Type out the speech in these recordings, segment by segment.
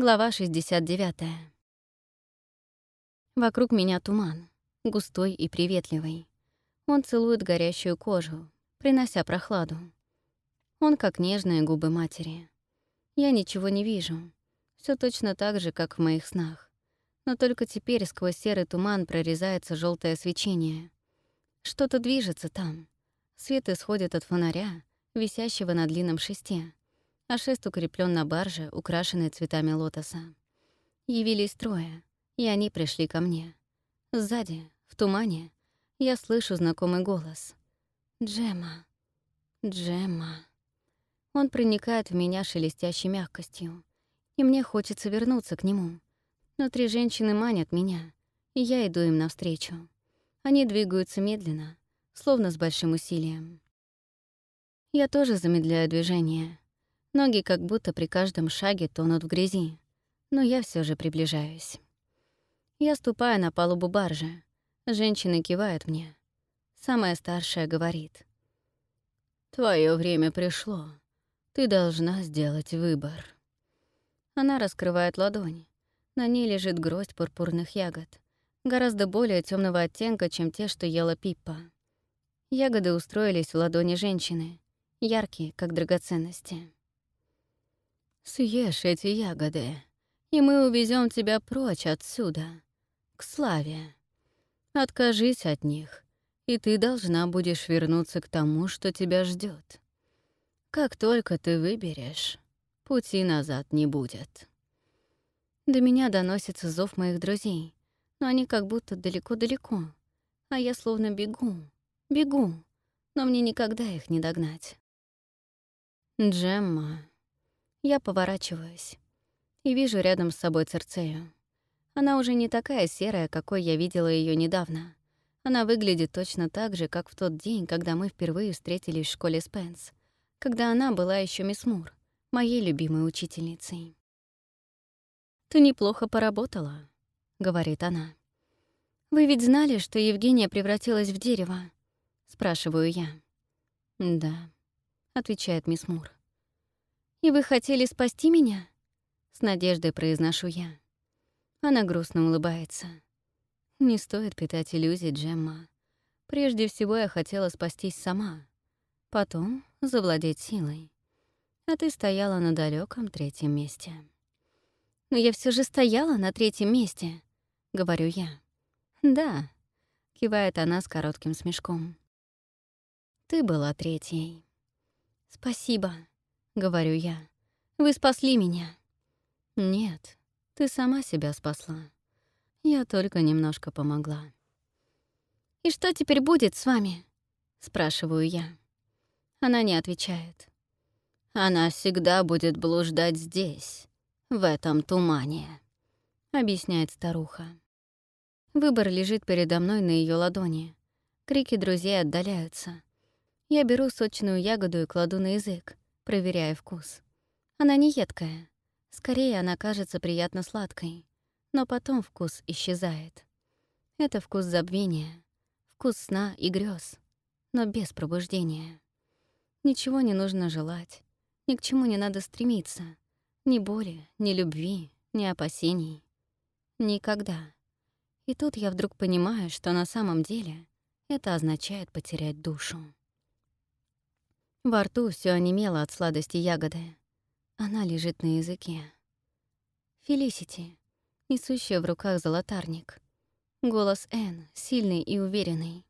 Глава 69. Вокруг меня туман, густой и приветливый. Он целует горящую кожу, принося прохладу. Он как нежные губы матери. Я ничего не вижу. Все точно так же, как в моих снах. Но только теперь сквозь серый туман прорезается желтое свечение. Что-то движется там. Свет исходит от фонаря, висящего на длинном шесте а шест укреплен на барже, украшенной цветами лотоса. Явились трое, и они пришли ко мне. Сзади, в тумане, я слышу знакомый голос. «Джема, Джема». Он проникает в меня шелестящей мягкостью, и мне хочется вернуться к нему. Но три женщины манят меня, и я иду им навстречу. Они двигаются медленно, словно с большим усилием. Я тоже замедляю движение, Ноги как будто при каждом шаге тонут в грязи, но я все же приближаюсь. Я ступаю на палубу баржи. Женщины кивают мне. Самая старшая говорит. «Твое время пришло. Ты должна сделать выбор». Она раскрывает ладонь. На ней лежит гроздь пурпурных ягод, гораздо более темного оттенка, чем те, что ела Пиппа. Ягоды устроились в ладони женщины, яркие, как драгоценности. Съешь эти ягоды, и мы увезем тебя прочь отсюда, к славе. Откажись от них, и ты должна будешь вернуться к тому, что тебя ждет. Как только ты выберешь, пути назад не будет. До меня доносится зов моих друзей, но они как будто далеко-далеко, а я словно бегу, бегу, но мне никогда их не догнать. Джемма, я поворачиваюсь и вижу рядом с собой Церцею. Она уже не такая серая, какой я видела ее недавно. Она выглядит точно так же, как в тот день, когда мы впервые встретились в школе Спенс, когда она была еще мисс Мур, моей любимой учительницей. «Ты неплохо поработала», — говорит она. «Вы ведь знали, что Евгения превратилась в дерево?» — спрашиваю я. «Да», — отвечает мисс Мур. «И вы хотели спасти меня?» С надеждой произношу я. Она грустно улыбается. «Не стоит питать иллюзий, Джемма. Прежде всего я хотела спастись сама, потом завладеть силой. А ты стояла на далеком третьем месте». «Но я все же стояла на третьем месте», — говорю я. «Да», — кивает она с коротким смешком. «Ты была третьей». «Спасибо», говорю я. «Вы спасли меня». «Нет, ты сама себя спасла. Я только немножко помогла». «И что теперь будет с вами?» — спрашиваю я. Она не отвечает. «Она всегда будет блуждать здесь, в этом тумане», — объясняет старуха. Выбор лежит передо мной на ее ладони. Крики друзей отдаляются. Я беру сочную ягоду и кладу на язык проверяя вкус. Она не едкая. Скорее, она кажется приятно сладкой. Но потом вкус исчезает. Это вкус забвения, вкус сна и грез, но без пробуждения. Ничего не нужно желать, ни к чему не надо стремиться. Ни боли, ни любви, ни опасений. Никогда. И тут я вдруг понимаю, что на самом деле это означает потерять душу. Во рту все онемело от сладости ягоды. Она лежит на языке. Фелисити, несущая в руках золотарник. Голос Энн, сильный и уверенный.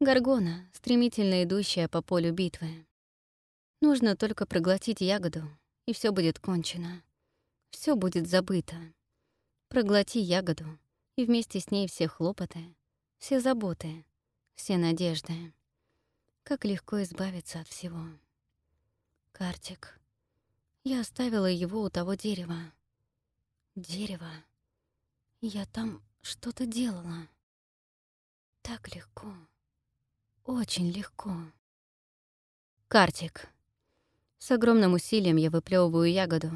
Гаргона, стремительно идущая по полю битвы. Нужно только проглотить ягоду, и все будет кончено. Все будет забыто. Проглоти ягоду, и вместе с ней все хлопоты, все заботы, все надежды. Как легко избавиться от всего. Картик. Я оставила его у того дерева. Дерево. Я там что-то делала. Так легко. Очень легко. Картик. С огромным усилием я выплевываю ягоду.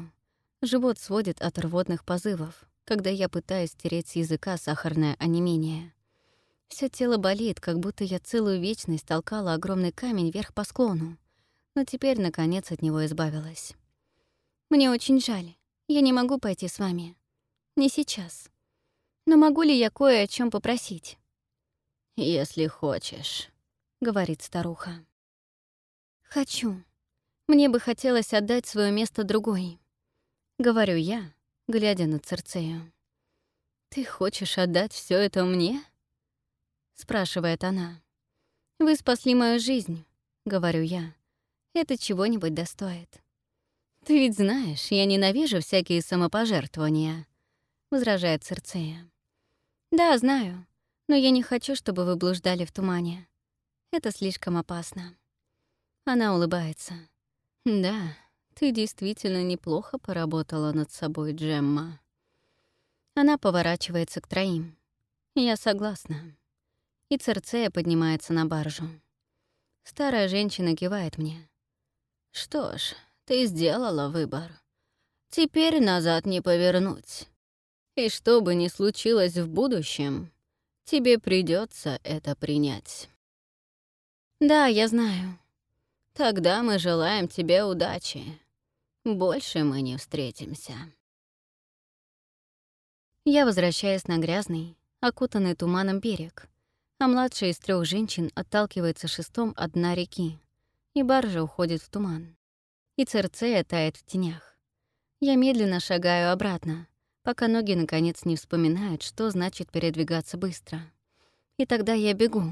Живот сводит от рвотных позывов, когда я пытаюсь стереть с языка сахарное онемение. Все тело болит, как будто я целую вечность толкала огромный камень вверх по склону, но теперь, наконец, от него избавилась. «Мне очень жаль. Я не могу пойти с вами. Не сейчас. Но могу ли я кое о чем попросить? «Если хочешь», — говорит старуха. «Хочу. Мне бы хотелось отдать свое место другой», — говорю я, глядя на Церцею. «Ты хочешь отдать все это мне?» — спрашивает она. «Вы спасли мою жизнь», — говорю я. «Это чего-нибудь достоит». «Ты ведь знаешь, я ненавижу всякие самопожертвования», — возражает Церцея. «Да, знаю, но я не хочу, чтобы вы блуждали в тумане. Это слишком опасно». Она улыбается. «Да, ты действительно неплохо поработала над собой, Джемма». Она поворачивается к троим. Я согласна. И Церцея поднимается на баржу. Старая женщина кивает мне. «Что ж, ты сделала выбор. Теперь назад не повернуть. И что бы ни случилось в будущем, тебе придется это принять». «Да, я знаю», Тогда мы желаем тебе удачи. Больше мы не встретимся. Я возвращаюсь на грязный, окутанный туманом берег, а младшая из трех женщин отталкивается шестом от дна реки, и баржа уходит в туман. И Церцея тает в тенях. Я медленно шагаю обратно, пока ноги наконец не вспоминают, что значит передвигаться быстро. И тогда я бегу.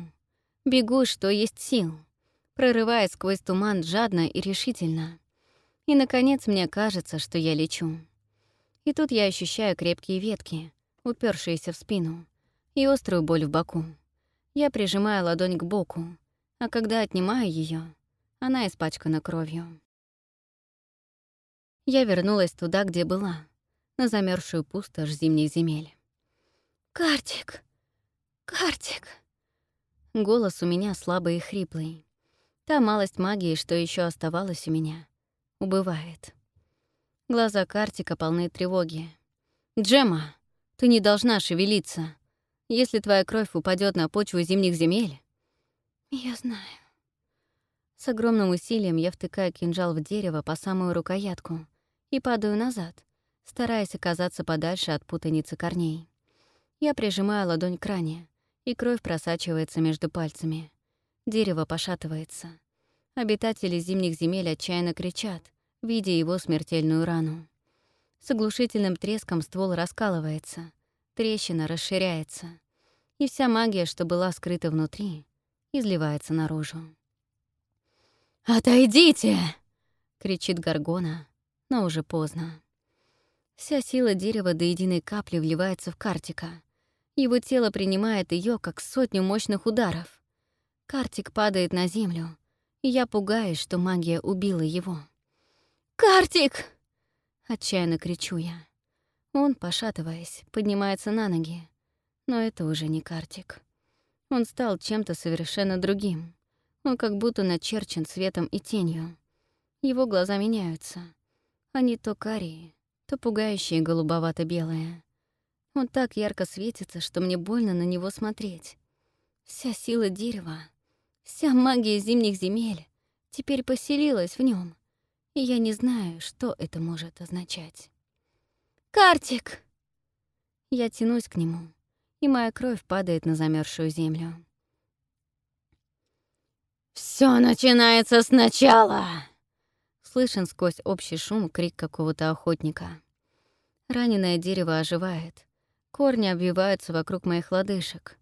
Бегу, что есть сил прорываясь сквозь туман жадно и решительно. И, наконец, мне кажется, что я лечу. И тут я ощущаю крепкие ветки, упершиеся в спину, и острую боль в боку. Я прижимаю ладонь к боку, а когда отнимаю ее, она испачкана кровью. Я вернулась туда, где была, на замерзшую пустошь зимних земель. «Картик! Картик!» Голос у меня слабый и хриплый. Та малость магии, что еще оставалась у меня, убывает. Глаза Картика полны тревоги. «Джема, ты не должна шевелиться. Если твоя кровь упадет на почву зимних земель...» «Я знаю». С огромным усилием я втыкаю кинжал в дерево по самую рукоятку и падаю назад, стараясь оказаться подальше от путаницы корней. Я прижимаю ладонь к ране, и кровь просачивается между пальцами. Дерево пошатывается. Обитатели зимних земель отчаянно кричат, видя его смертельную рану. С оглушительным треском ствол раскалывается, трещина расширяется, и вся магия, что была скрыта внутри, изливается наружу. «Отойдите!» — кричит Гаргона, но уже поздно. Вся сила дерева до единой капли вливается в Картика. Его тело принимает ее как сотню мощных ударов. Картик падает на землю, и я пугаюсь, что магия убила его. «Картик!» — отчаянно кричу я. Он, пошатываясь, поднимается на ноги. Но это уже не Картик. Он стал чем-то совершенно другим. Он как будто начерчен светом и тенью. Его глаза меняются. Они то карие, то пугающие голубовато-белые. Он так ярко светится, что мне больно на него смотреть. Вся сила дерева Вся магия зимних земель теперь поселилась в нем, и я не знаю, что это может означать. «Картик!» Я тянусь к нему, и моя кровь падает на замерзшую землю. Все начинается сначала!» Слышен сквозь общий шум крик какого-то охотника. Раненое дерево оживает. Корни обвиваются вокруг моих лодыжек.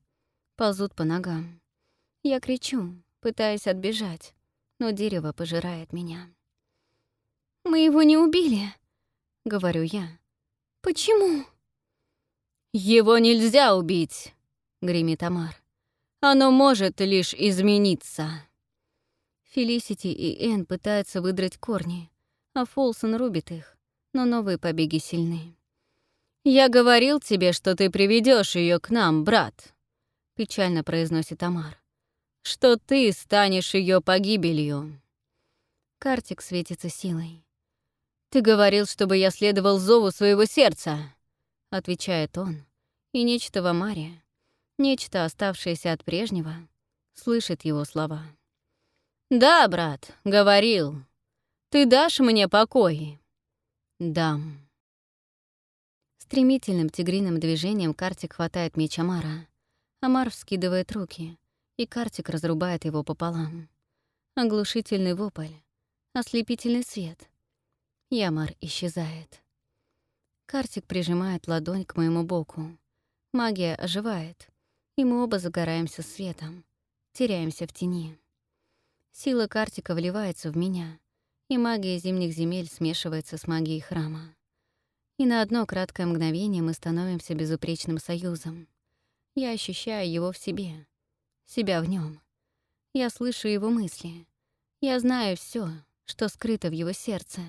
Ползут по ногам. Я кричу, пытаясь отбежать, но дерево пожирает меня. «Мы его не убили», — говорю я. «Почему?» «Его нельзя убить», — гремит Амар. «Оно может лишь измениться». Фелисити и Энн пытаются выдрать корни, а Фолсон рубит их, но новые побеги сильны. «Я говорил тебе, что ты приведешь ее к нам, брат», — печально произносит Амар что ты станешь ее погибелью. Картик светится силой. «Ты говорил, чтобы я следовал зову своего сердца», — отвечает он. И нечто в Амаре, нечто, оставшееся от прежнего, слышит его слова. «Да, брат, говорил. Ты дашь мне покой?» «Дам». Стремительным тигриным движением Картик хватает меч Амара. Амар вскидывает руки, и Картик разрубает его пополам. Оглушительный вопль, ослепительный свет. Ямар исчезает. Картик прижимает ладонь к моему боку. Магия оживает, и мы оба загораемся светом, теряемся в тени. Сила Картика вливается в меня, и магия зимних земель смешивается с магией храма. И на одно краткое мгновение мы становимся безупречным союзом. Я ощущаю его в себе, себя в нем. Я слышу его мысли. Я знаю все, что скрыто в его сердце,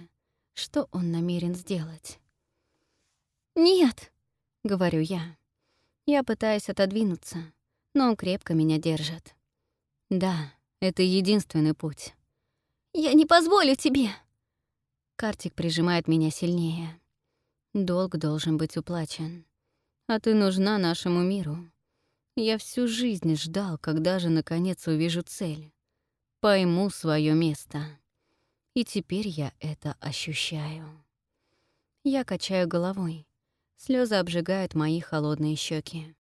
что он намерен сделать. «Нет», — говорю я. Я пытаюсь отодвинуться, но он крепко меня держит. Да, это единственный путь. «Я не позволю тебе!» Картик прижимает меня сильнее. Долг должен быть уплачен. А ты нужна нашему миру. Я всю жизнь ждал, когда же наконец увижу цель. Пойму свое место. И теперь я это ощущаю. Я качаю головой. Слезы обжигают мои холодные щеки.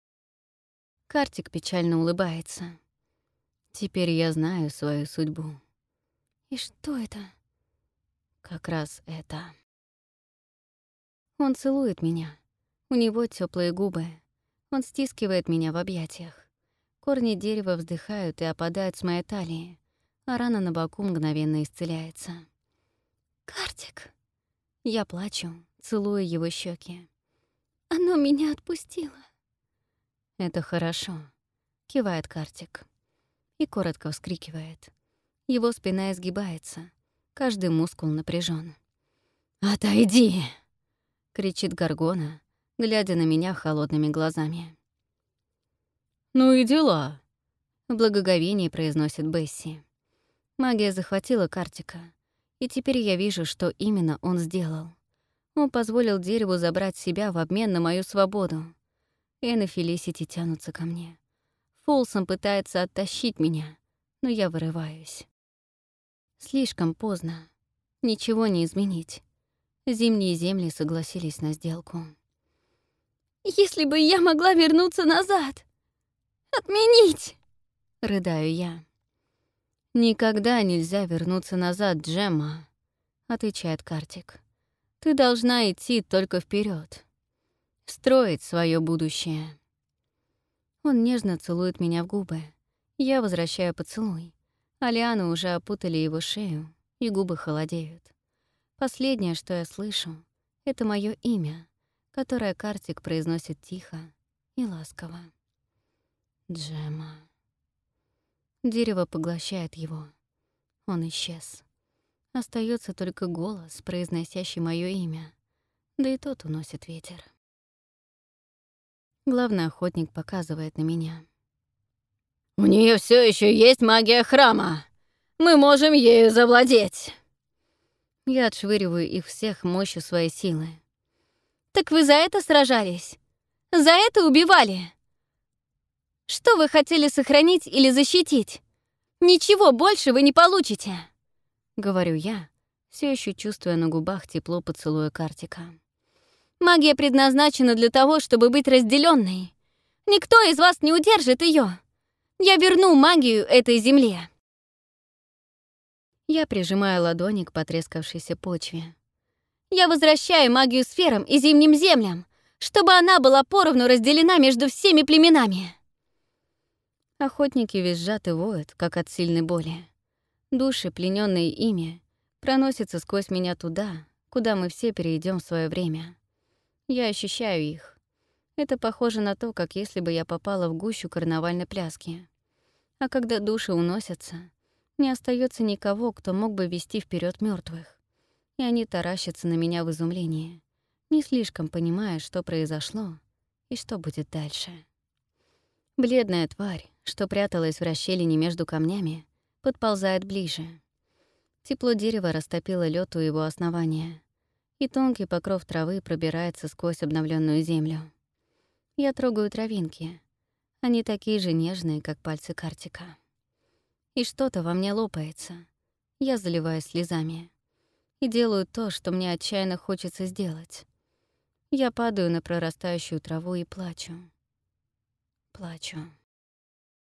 Картик печально улыбается. Теперь я знаю свою судьбу. И что это? Как раз это. Он целует меня. У него теплые губы. Он стискивает меня в объятиях. Корни дерева вздыхают и опадают с моей талии, а рана на боку мгновенно исцеляется. «Картик!» Я плачу, целую его щеки. Оно меня отпустило. Это хорошо, кивает Картик. И коротко вскрикивает. Его спина изгибается, каждый мускул напряжен. «Отойди!» — кричит Гаргона, глядя на меня холодными глазами. «Ну и дела!» — в благоговении произносит Бесси. Магия захватила Картика, и теперь я вижу, что именно он сделал. Он позволил дереву забрать себя в обмен на мою свободу. Эн и Фелисити тянутся ко мне. Фолсом пытается оттащить меня, но я вырываюсь. Слишком поздно. Ничего не изменить. Зимние земли согласились на сделку. «Если бы я могла вернуться назад! Отменить!» — рыдаю я. «Никогда нельзя вернуться назад, Джемма», — отвечает Картик. Ты должна идти только вперед, строить свое будущее. Он нежно целует меня в губы. Я возвращаю поцелуй. Алианы уже опутали его шею, и губы холодеют. Последнее, что я слышу, — это мое имя, которое Картик произносит тихо и ласково. Джема. Дерево поглощает его. Он исчез. Остается только голос, произносящий мое имя. Да и тот уносит ветер. Главный охотник показывает на меня. «У нее все еще есть магия храма. Мы можем ею завладеть!» Я отшвыриваю их всех мощью своей силы. «Так вы за это сражались? За это убивали? Что вы хотели сохранить или защитить? Ничего больше вы не получите!» — говорю я, все еще чувствуя на губах тепло поцелуя Картика. «Магия предназначена для того, чтобы быть разделенной. Никто из вас не удержит ее. Я верну магию этой земле». Я прижимаю ладони к потрескавшейся почве. «Я возвращаю магию сферам и зимним землям, чтобы она была поровну разделена между всеми племенами». Охотники визжат и воют, как от сильной боли. Души, плененные ими, проносятся сквозь меня туда, куда мы все перейдем в свое время. Я ощущаю их. Это похоже на то, как если бы я попала в гущу карнавальной пляски. А когда души уносятся, не остается никого, кто мог бы вести вперед мертвых. И они таращатся на меня в изумлении, не слишком понимая, что произошло и что будет дальше. Бледная тварь, что пряталась в расщелине между камнями, подползает ближе. Тепло дерева растопило лед у его основания, и тонкий покров травы пробирается сквозь обновленную землю. Я трогаю травинки. Они такие же нежные, как пальцы Картика. И что-то во мне лопается. Я заливаюсь слезами. И делаю то, что мне отчаянно хочется сделать. Я падаю на прорастающую траву и плачу. Плачу.